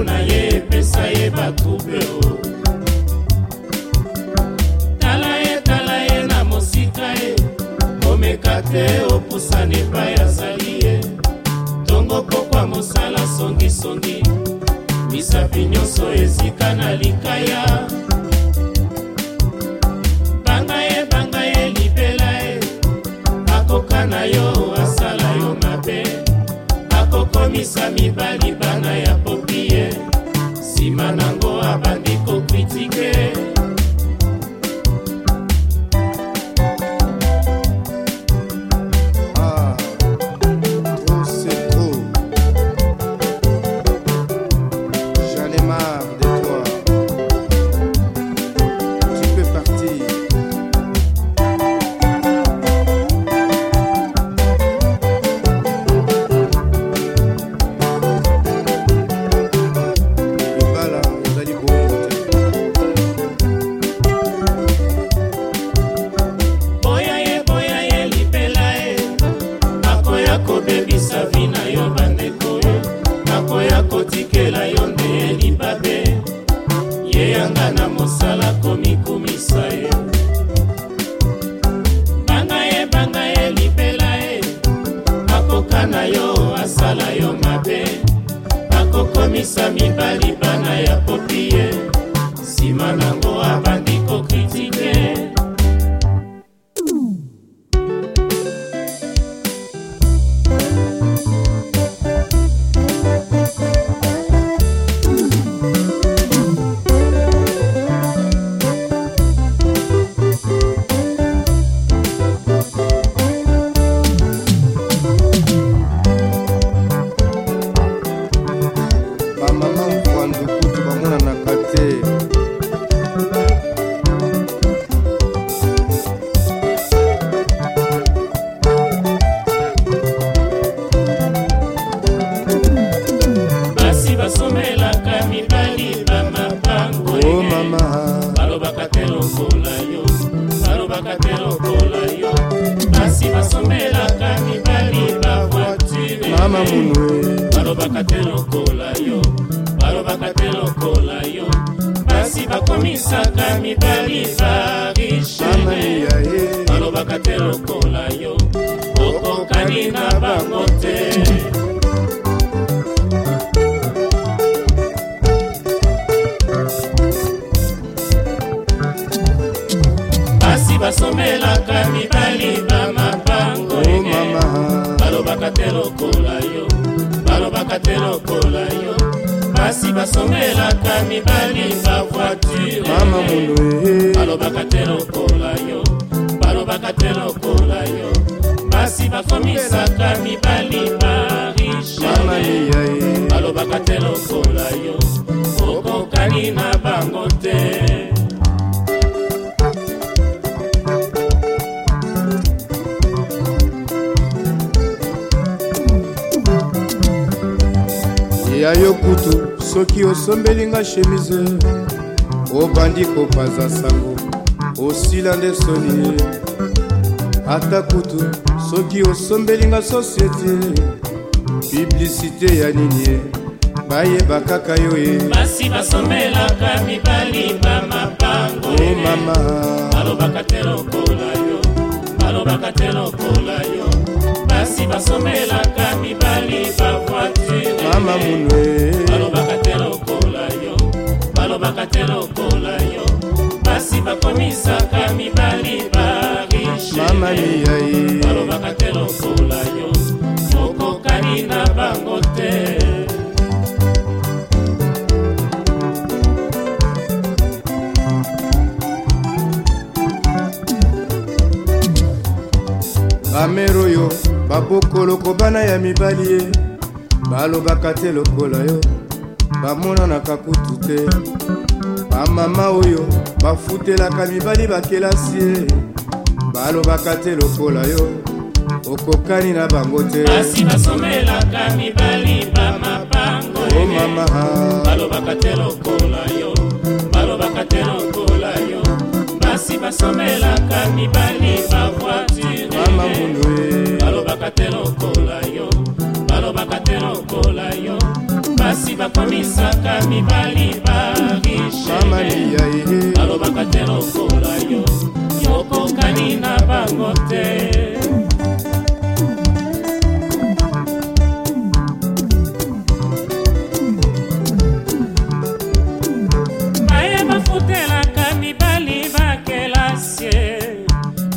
mpo na ye epesa ye batrouble o tala ye tala ye na mosika ye komeka te opusana epai azali ye ntongo pokwa mosala songisongi misapi nyonso ezika na likaya banga ye banga ye libela ye akoka na yo asala yo mabe akokomisa mibali bana ya popi nsima nango abandi kokritike sami bandukutu bamonanaka te basi basomelaka mibali bamabango oh, mama balobaka te lokola yo balobaka te lokola yo basi basomelaka mibali bavoiture mama munu balobaka te lokola yo balobaka te lokola yo basi bakomisaka mibali bariche balobaka te lokola yo okokani na bango te basi basomelaka mibali bamabango oh, ene balobaka te lokola yo balobaka te lokola yo basi basomelaka mibali bavoituremama mono eh, eh. balobaka te lokola yo balobaka te lokola yo basi bakomisaka mibali barichele eh, balobaka te lokola yo okokani na bango te ya yo kutu soki osombeli nga chemise obandi kopanza sango osila nde soni ata kutu soki osombeli nga sosiete piblisite ya nini bayeba kaka yo ye basi basombelaka mibali bamapango o oh, mama balobaka te lokola yo balobaka te lokola yo basi basombelaka mibali bavoitire mama munwe bakomaka te lokola yo basi bakomisaka mibali barishe balobaka te lokola yo okokani na bango te bamere oyo babokoloko bana ya mibali ye balobaka te lokola yo bamonanaka kutu te bamama oyo bafutelaka mibali bakelasi ye balobaka te lokola yo okokani na bango te kasi basomelaka mibali bamapango o oh, mama balobaka te lokola yo balobaka te lokola yo basi basomelaka mibali yango te baye bafutelaka mibali bakelasie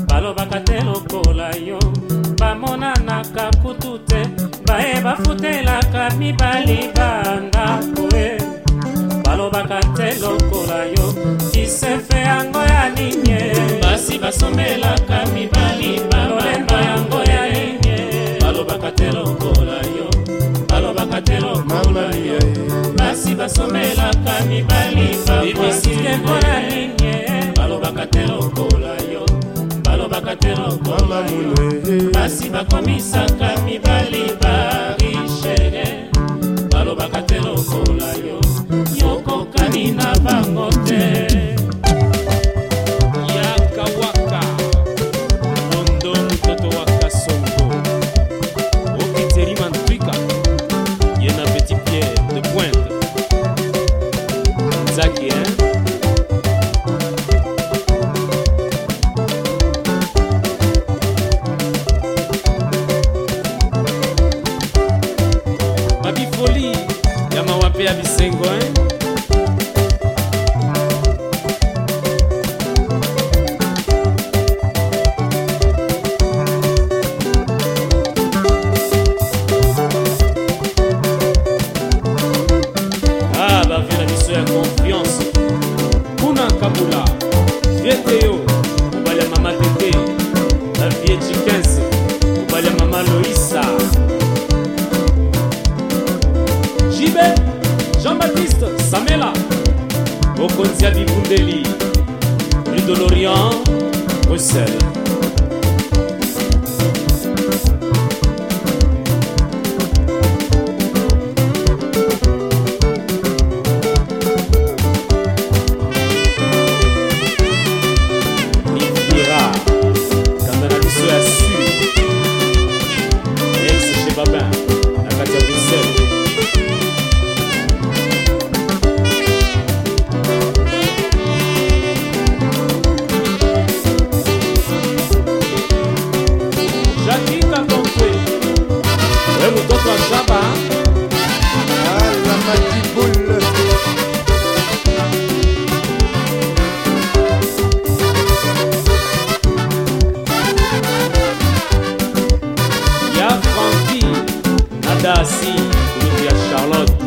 balobaka te lokola yo bamonanaka kutu te baye bafutelaka mibali bandako e balobaka te lokola yo kisefe yango ya linye basi basombelaka mibali balemba yango ya enye balobaka te lokola yo balobaka te lokola yo basi basombelaka mibali babibisikeko ya linye balobaka te lokola yo balobaka te lokola yo basi bakomisaka kabula vie teyo mobali ya mama tete na vie g15 mobali ya mama loisa jibe jean-baptiste samela bokonzi ya bibundeli rue de lorient bruxelles linda assim, Lúcia Charlotte.